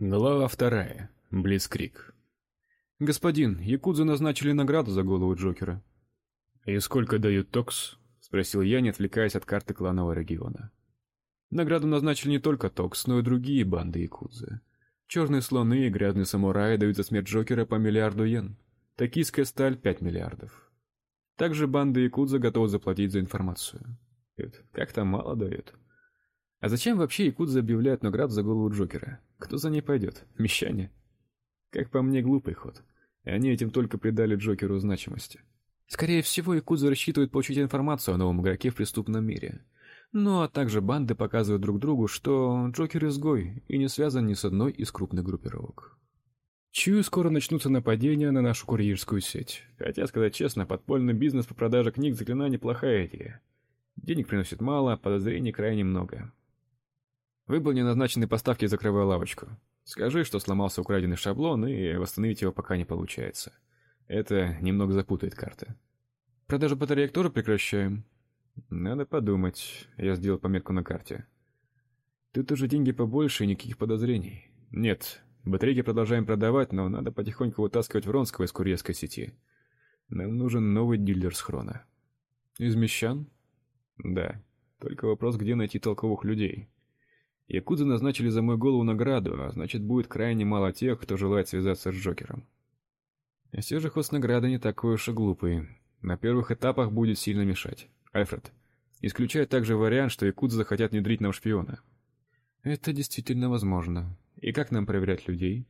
Глава вторая. Блицкрик. Господин, якудзы назначили награду за голову Джокера. И сколько дают Токс? спросил я, не отвлекаясь от карты кланового региона. Награду назначили не только Токс, но и другие банды якудзы. Черные слоны и грязные самураи дают за смерть Джокера по миллиарду йен. Токийская сталь 5 миллиардов. Также банды якудза готовы заплатить за информацию. Как там мало дают. А зачем вообще якудзы объявляют награду за голову Джокера? Кто за ней пойдет? Мещане? Как по мне, глупый ход. И они этим только придали Джокеру значимости. Скорее всего, якудзы рассчитывают получить информацию о новом игроке в преступном мире. Ну а также банды показывают друг другу, что Джокер изгой и не связан ни с одной из крупных группировок. Чую, скоро начнутся нападения на нашу курьерскую сеть. Хотя, сказать честно, подпольный бизнес по продаже книг заклинаний плохая идея. Денег приносит мало, подозрений крайне много. Выполни назначенные поставки закрывай лавочку. Скажи, что сломался украденный шаблон, и восстановить его пока не получается. Это немного запутает карты. Продажу батареек тоже прекращаем. Надо подумать. Я сделал пометку на карте. Тут уже деньги побольше и никаких подозрений. Нет, батарейки продолжаем продавать, но надо потихоньку вытаскивать Вронского из курьерской сети. Нам нужен новый дилер с хрона. Из мещан? Да. Только вопрос, где найти толковых людей. Якудзы назначили за мою голову награду, а значит, будет крайне мало тех, кто желает связаться с Джокером. И все же ход награды не такой уж и глупый. На первых этапах будет сильно мешать. Альфред, исключает также вариант, что якудзы захотят внедрить нам шпиона. Это действительно возможно. И как нам проверять людей?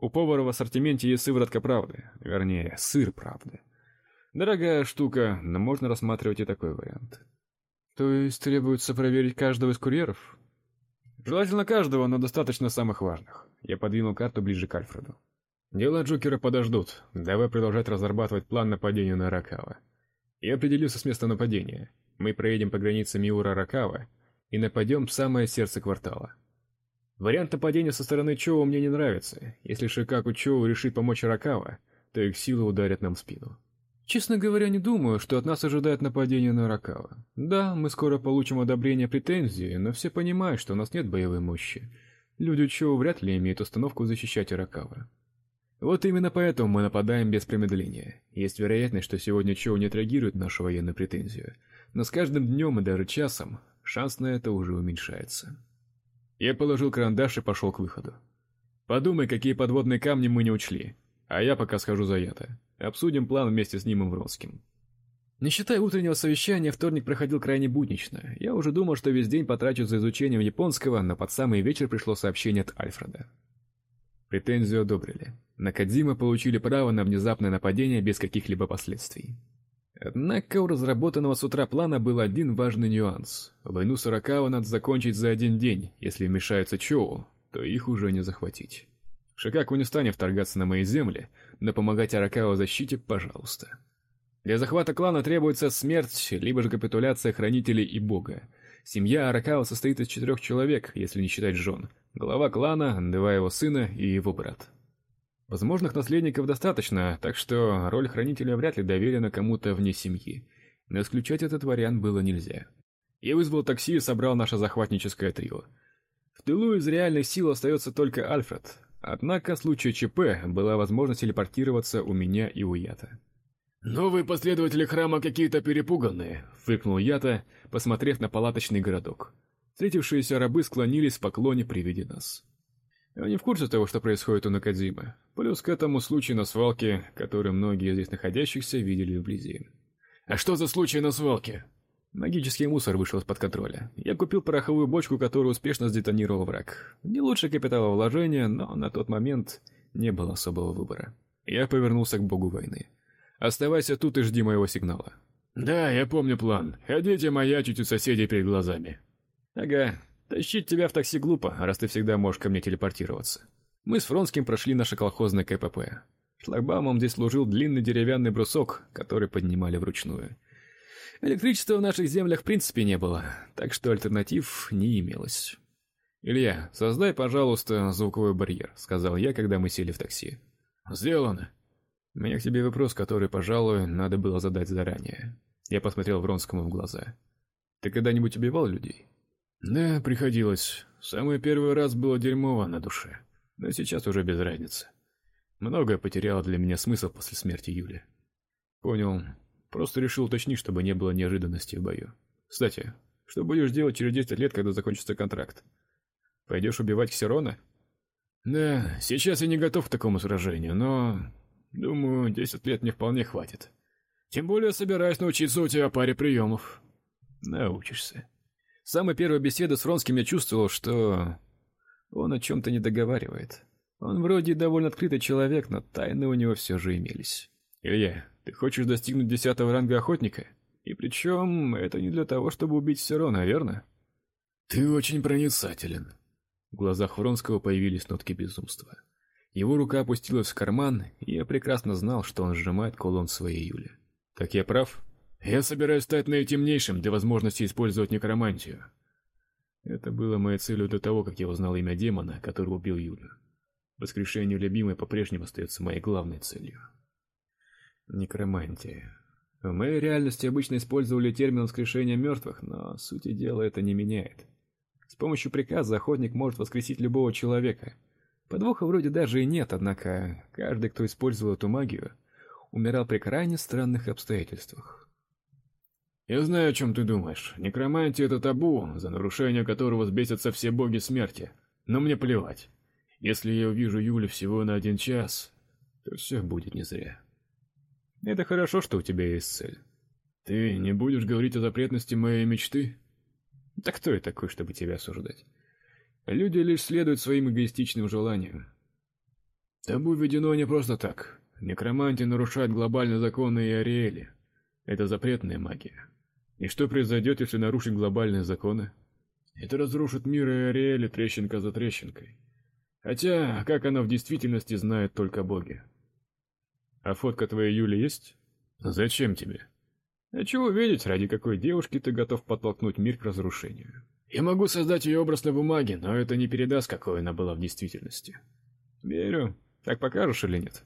У повара в ассортименте есть сыворотка правды, вернее, сыр правды. Дорогая штука, но можно рассматривать и такой вариант. То есть требуется проверить каждого из курьеров? Желательно каждого, но достаточно самых важных. Я подвинул карту ближе к Альфреду. Дела Джокера подождут. Давай продолжать разрабатывать план нападения на Ракава. Я определился с места нападения. Мы проедем по границе Миура-Ракава и нападем в самое сердце квартала. Вариант нападения со стороны Чоу мне не нравится. Если Шикаку Чоу решит помочь Ракава, то их силы ударят нам в спину. Честно говоря, не думаю, что от нас ожидает нападение на Ракава. Да, мы скоро получим одобрение претензии, но все понимают, что у нас нет боевой мощи. Люди Чоу вряд ли имеют установку защищать Ракава. Вот именно поэтому мы нападаем без промедления. Есть вероятность, что сегодня Чоу не отреагирует на нашу военную претензию, но с каждым днем и даже часом шанс на это уже уменьшается. Я положил карандаш и пошел к выходу. Подумай, какие подводные камни мы не учли, а я пока схожу за Ята. Обсудим план вместе с ним и Вронским. Не считая утреннего совещания, вторник проходил крайне буднично. Я уже думал, что весь день потрачу за изучением японского, но под самый вечер пришло сообщение от Альфреда. Претензию одобрили. Накадзима получили право на внезапное нападение без каких-либо последствий. Однако у разработанного с утра плана был один важный нюанс. Войну Сорокава надо закончить за один день. Если вмешаются Чоу, то их уже не захватить. Шикаку не станет вторгаться на мои земли, но помогать Аракао в защите, пожалуйста. Для захвата клана требуется смерть, либо же капитуляция хранителей и бога. Семья Аракао состоит из четырех человек, если не считать жен. Глава клана, два его сына и его брат. Возможных наследников достаточно, так что роль хранителя вряд ли доверена кому-то вне семьи. Но исключать этот вариант было нельзя. Я вызвал такси и собрал наше захватническое трио. В тылу из реальных сил остается только Альфред, Однако в случае ЧП была возможность телепортироваться у меня и у Ята. Новые последователи храма какие-то перепуганные, фыркнул Ята, посмотрев на палаточный городок. Встретившиеся рабы склонились в поклоне при виде нас. Они в курсе того, что происходит у Накадзимы. Плюс к этому случай на свалке, который многие здесь находящихся видели вблизи. А что за случай на свалке? Магический мусор вышел из-под контроля. Я купил пороховую бочку, которую успешно сдетонировал враг. Не лучше капиталовложения, но на тот момент не было особого выбора. Я повернулся к богу войны. Оставайся тут и жди моего сигнала. Да, я помню план. Ходите маячить у соседей перед глазами. Ага. Тащить тебя в такси глупо, раз ты всегда можешь ко мне телепортироваться. Мы с Фронским прошли наше колхозное КПП. Шлагбаумом здесь служил длинный деревянный брусок, который поднимали вручную. Электричества в наших землях в принципе не было, так что альтернатив не имелось. Илья, создай, пожалуйста, звуковой барьер, сказал я, когда мы сели в такси. Сделано. У меня к тебе вопрос, который, пожалуй, надо было задать заранее. Я посмотрел Вронскому в глаза. Ты когда-нибудь убивал людей? Да, приходилось. Самый первый раз было дерьмово на душе. Но сейчас уже без разницы. Многое потеряло для меня смысл после смерти Юли. Понял. Просто решил уточнить, чтобы не было неожиданностей в бою. Кстати, что будешь делать через 10 лет, когда закончится контракт? Пойдешь убивать Ксерона? Да, сейчас я не готов к такому сражению, но думаю, 10 лет мне вполне хватит. Тем более собираюсь научиться у тебя паре приемов. Научишься. С самой первой беседы с Фронским я чувствовал, что он о чем то не договаривает. Он вроде довольно открытый человек, но тайны у него все же имелись. Илья, ты хочешь достигнуть десятого ранга охотника? И причем это не для того, чтобы убить Серона, верно? Ты очень проницателен. В глазах Вронского появились нотки безумства. Его рука опустилась в карман, и я прекрасно знал, что он сжимает кулон своей Юли. Так я прав? Я собираюсь стать наитемнейшим для возможности использовать некромантию. Это было моей целью до того, как я узнал имя демона, который убил Юлю. Воскрешение любимой по-прежнему остается моей главной целью. Некромантия. В моей реальности обычно использовали термин воскрешения мертвых, но сути дела это не меняет. С помощью приказа охотник может воскресить любого человека. Подвоха вроде даже и нет, однако каждый, кто использовал эту магию, умирал при крайне странных обстоятельствах. Я знаю, о чем ты думаешь. Некромантия это табу, за нарушение которого взбесятся все боги смерти. Но мне плевать. Если я увижу Юлю всего на один час, то все будет не зря. Это хорошо, что у тебя есть цель. Ты не будешь говорить о запретности моей мечты? Так кто я такой, чтобы тебя осуждать? Люди лишь следуют своим эгоистичным желаниям. Табу введено не просто так. Некромантия нарушает глобальные законы и. Это запретная магия. И что произойдет, если нарушить глобальные законы? Это разрушит мир и Ариэли трещинка за трещинкой. Хотя, как она в действительности знает только боги. А фотка твоей Юли есть? Зачем тебе? Хочу увидеть, ради какой девушки ты готов подтолкнуть мир к разрушению. Я могу создать ее образ на бумаге, но это не передаст, какой она была в действительности. Верю. Так покажешь или нет?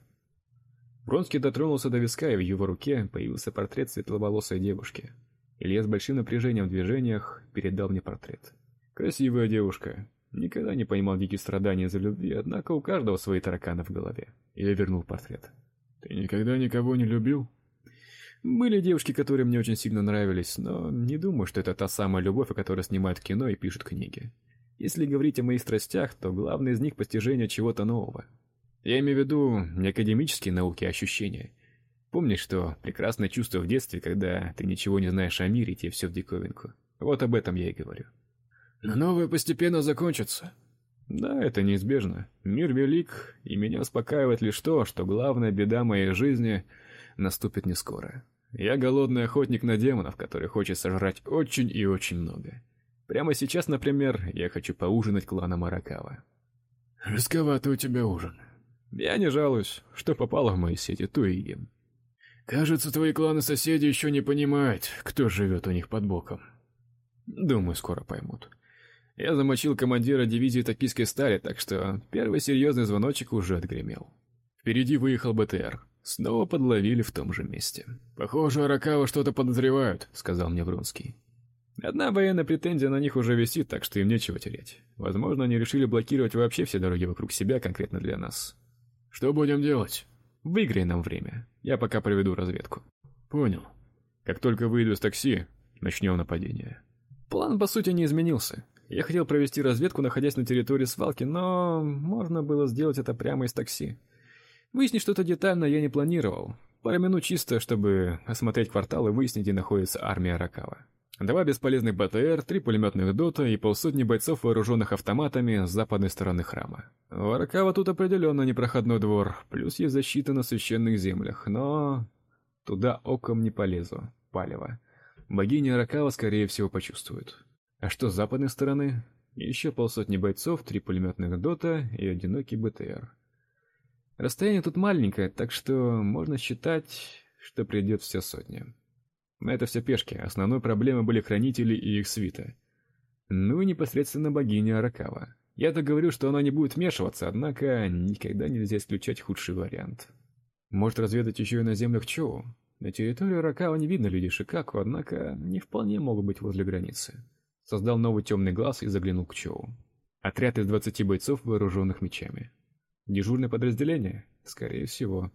Бронский дотронулся до виска, и в его руке появился портрет светловолосой девушки. Илья с большим напряжением в движениях передал мне портрет. Красивая девушка. Никогда не понимал дикие страдания за любви, однако у каждого свои тараканы в голове. Я вернул портрет. Ты никогда никого не любил? Были девушки, которые мне очень сильно нравились, но не думаю, что это та самая любовь, о которой снимают кино и пишут книги. Если говорить о моих страстях, то главное из них постижение чего-то нового. Я имею в виду не академические науки, а ощущения. Помнишь, что прекрасное чувство в детстве, когда ты ничего не знаешь о мире, и тебе все в диковинку. Вот об этом я и говорю. Но новое постепенно закончится. Да, это неизбежно. Мир велик, и меня успокаивает лишь то, что главная беда моей жизни наступит не скоро. Я голодный охотник на демонов, который хочет сожрать очень и очень много. Прямо сейчас, например, я хочу поужинать кланом Аракава. Рисковато у тебя ужин. Я не жалуюсь, что попало в мои сети, то и ем. Кажется, твои кланы-соседи еще не понимают, кто живет у них под боком. Думаю, скоро поймут. Я замочил командира дивизии токийской стали, так что первый серьезный звоночек уже отгремел. Впереди выехал БТР. Снова подловили в том же месте. Похоже, Аракава что-то подозревают, сказал мне Вронский. Одна военная претензия на них уже висит, так что им нечего терять. Возможно, они решили блокировать вообще все дороги вокруг себя конкретно для нас. Что будем делать? Выиграй нам время. Я пока проведу разведку. Понял. Как только выйду из такси, начнем нападение. План по сути не изменился. Я хотел провести разведку, находясь на территории свалки, но можно было сделать это прямо из такси. Выяснить что-то детально я не планировал. Пару минут чисто, чтобы осмотреть квартал и выяснить, где находится армия Ракава. Два бесполезных БТР, три пулеметных ДОТа и полсотни бойцов, вооруженных автоматами с западной стороны храма. У Аракава тут определенно непроходной двор, плюс есть защита на священных землях, но туда оком не полезу. Палево. Богиня Аракава скорее всего почувствует. А что с западной стороны? Еще полсотни бойцов, три пулеметных ДОТа и одинокий БТР. Расстояние тут маленькое, так что можно считать, что придет вся сотня. Но это все пешки. Основной проблемой были хранители и их свита. Ну и непосредственно богиня Аракава. Я-то говорю, что она не будет вмешиваться, однако никогда нельзя исключать худший вариант. Может разведать еще и на землях Чоу. На территории Аракава не видно людей Шикаку, однако не вполне могут быть возле границы. Создал новый темный глаз и заглянул к Чоу. Отряд из двадцати бойцов, вооруженных мечами. Дежурное подразделение? Скорее всего.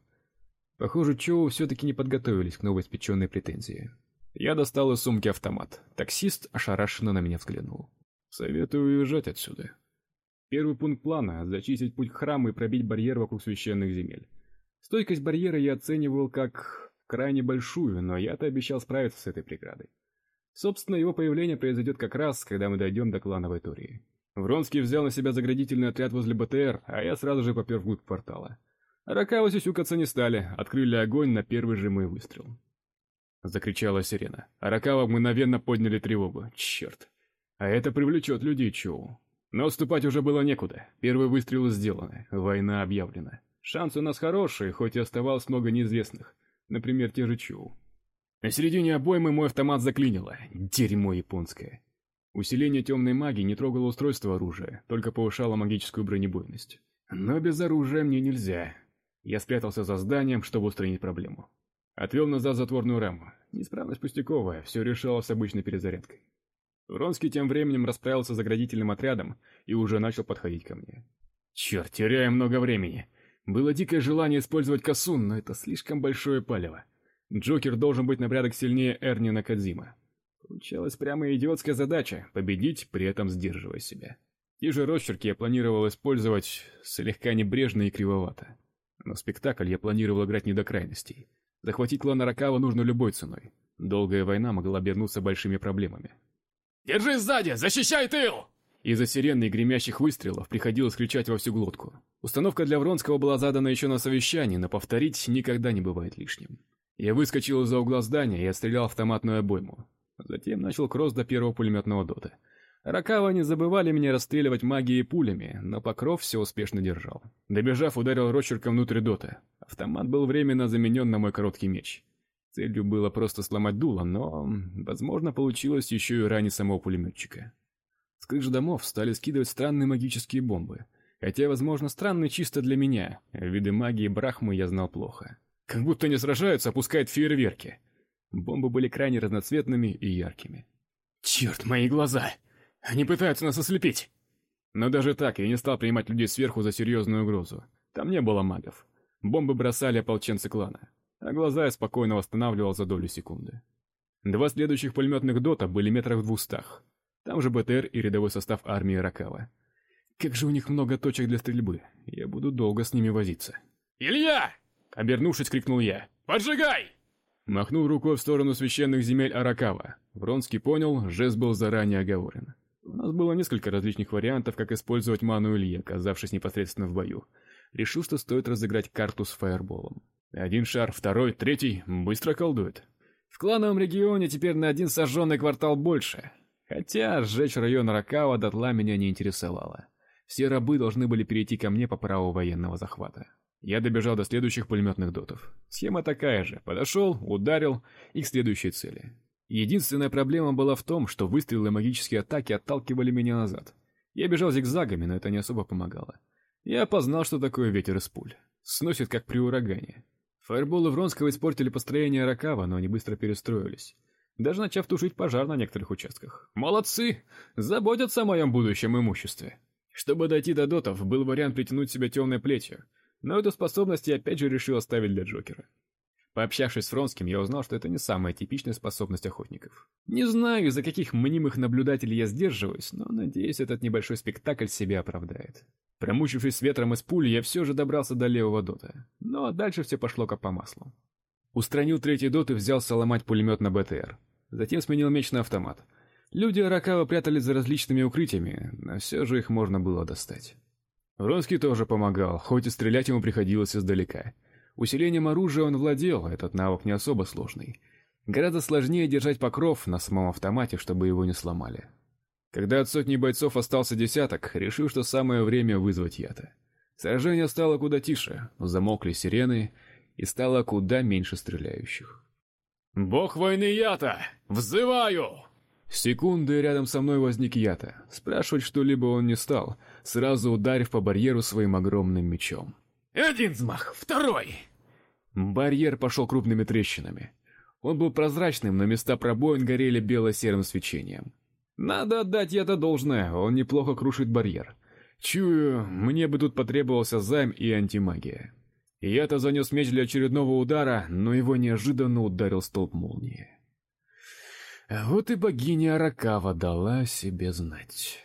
Похоже, Чоу все таки не подготовились к новоиспеченной претензии. Я достал из сумки автомат. Таксист ошарашенно на меня взглянул. Советую уезжать отсюда. Первый пункт плана зачистить путь к храму и пробить барьер вокруг священных земель. Стойкость барьера я оценивал как крайне большую, но я-то обещал справиться с этой преградой. Собственно, его появление произойдет как раз, когда мы дойдем до клановой Тории. Вронский взял на себя заградительный отряд возле БТР, а я сразу же попер вглубь портала. Ракавы сюсюкаться не стали, открыли огонь на первый же мой выстрел. Закричала сирена. Аракава мгновенно подняли тревогу. Черт. А это привлечет людей Чоу. Но отступать уже было некуда. Первые выстрелы сделаны, война объявлена. Шансы у нас хорошие, хоть и оставалось много неизвестных. Например, те же Чоу. На середине обоймы мой автомат заклинило. Дерьмо японское. Усиление темной магии не трогало устройство оружия, только повышало магическую бронебойность. Но без оружия мне нельзя. Я спрятался за зданием, чтобы устранить проблему. Отвел назад затворную раму. Неисправность пустяковая, все решалось обычной перезарядкой. Вронский тем временем расправился с заградительным отрядом и уже начал подходить ко мне. Черт, теряем много времени. Было дикое желание использовать косун, но это слишком большое палево. Джокер должен быть на порядок сильнее Эрни Накадзима. Получалась прямо идиотская задача победить, при этом сдерживая себя. Те же росчерки я планировал использовать слегка небрежно и кривовато. Но спектакль я планировал играть не до крайностей. Захватить клан Аракава нужно любой ценой. Долгая война могла обернуться большими проблемами. Держи сзади, защищай тыл! Из-за сирены и гремящих выстрелов приходилось кричать во всю глотку. Установка для Вронского была задана еще на совещании, но повторить никогда не бывает лишним. Я выскочил из-за угла здания и отстрелял автоматную обойму. Затем начал кросс до первого пулеметного дота. Ракава не забывали меня расстреливать магией и пулями, но покров все успешно держал. Добежав, ударил росчерком внутрь дота. Автомат был временно заменен на мой короткий меч. Целью было просто сломать дуло, но, возможно, получилось еще и ранить самого пулеметчика. С крыш домов стали скидывать странные магические бомбы. Хотя, возможно, странные чисто для меня. Виды магии Брахмы я знал плохо. Как будто не сражаются, а пускают фейерверки. Бомбы были крайне разноцветными и яркими. Черт, мои глаза! Они пытаются нас ослепить! Но даже так я не стал принимать людей сверху за серьезную угрозу. Там не было магов. Бомбы бросали ополченцы клана, а глаза я спокойно восстанавливал за долю секунды. Два следующих пулеметных дота были метрах в двухстах. Там же БТР и рядовой состав армии Ракава. Как же у них много точек для стрельбы. Я буду долго с ними возиться. «Илья!» Обернувшись, крикнул я. «Поджигай!» Махнул рукой в сторону священных земель Аракава. Вронский понял, жест был заранее оговорен. У нас было несколько различных вариантов, как использовать ману Ильи, оказавшись непосредственно в бою. Решил, что стоит разыграть карту с фаерболом. Один шар, второй, третий, быстро колдует. В клановом регионе теперь на один сожженный квартал больше. Хотя сжечь район Аракава дотла меня не интересовало. Все рабы должны были перейти ко мне по праву военного захвата. Я добежал до следующих пулеметных дотов. Схема такая же: подошел, ударил и к следующей цели. Единственная проблема была в том, что выстрелы и магические атаки отталкивали меня назад. Я бежал зигзагами, но это не особо помогало. Я опознал, что такое ветер из пуль. Сносит как при урагане. Фаерболы Вронского испортили построение Ракава, но они быстро перестроились, даже начав тушить пожар на некоторых участках. Молодцы, заботятся о моем будущем имуществе. Чтобы дойти до дотов, был вариант притянуть себя темной плетью, но эту способность я опять же решил оставить для Джокера. Пообщавшись с Фронским, я узнал, что это не самая типичная способность охотников. Не знаю, из-за каких мнимых наблюдателей я сдерживаюсь, но надеюсь, этот небольшой спектакль себя оправдает. Промучившись ветром из пули, я все же добрался до левого дота. Но дальше все пошло как по маслу. Устранил третий дот и взялся ломать пулемет на БТР. Затем сменил меч на автомат. Люди Аракава прятались за различными укрытиями, но все же их можно было достать. Вронский тоже помогал, хоть и стрелять ему приходилось издалека. Усилением оружия он владел, этот навык не особо сложный. Гораздо сложнее держать покров на самом автомате, чтобы его не сломали. Когда от сотни бойцов остался десяток, решил, что самое время вызвать Ята. Сражение стало куда тише, замолкли сирены, и стало куда меньше стреляющих. «Бог войны Ята! Взываю!» Секунды рядом со мной возник Ята. Спрашивать что-либо он не стал, сразу ударив по барьеру своим огромным мечом. «Один взмах, второй!» Барьер пошел крупными трещинами. Он был прозрачным, но места пробоин горели бело-серым свечением. Надо отдать Ята должное, он неплохо крушит барьер. Чую, мне бы тут потребовался займ и антимагия. Я-то занес меч для очередного удара, но его неожиданно ударил столб молнии. Вот и богиня Аракава дала себе знать.